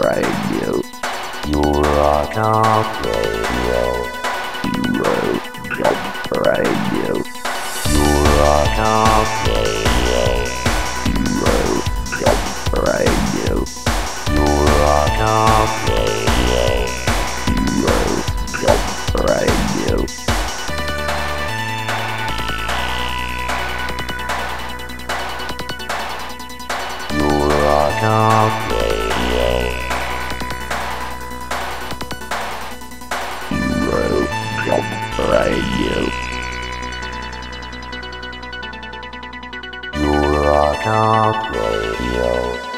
Radio. Euro Talk Radio. Euro Radio. Euro Talk Radio. Euro Radio. Euro Talk Radio. Euro Radio. Euro Talk Radio. Radio. Euro Talk Radio.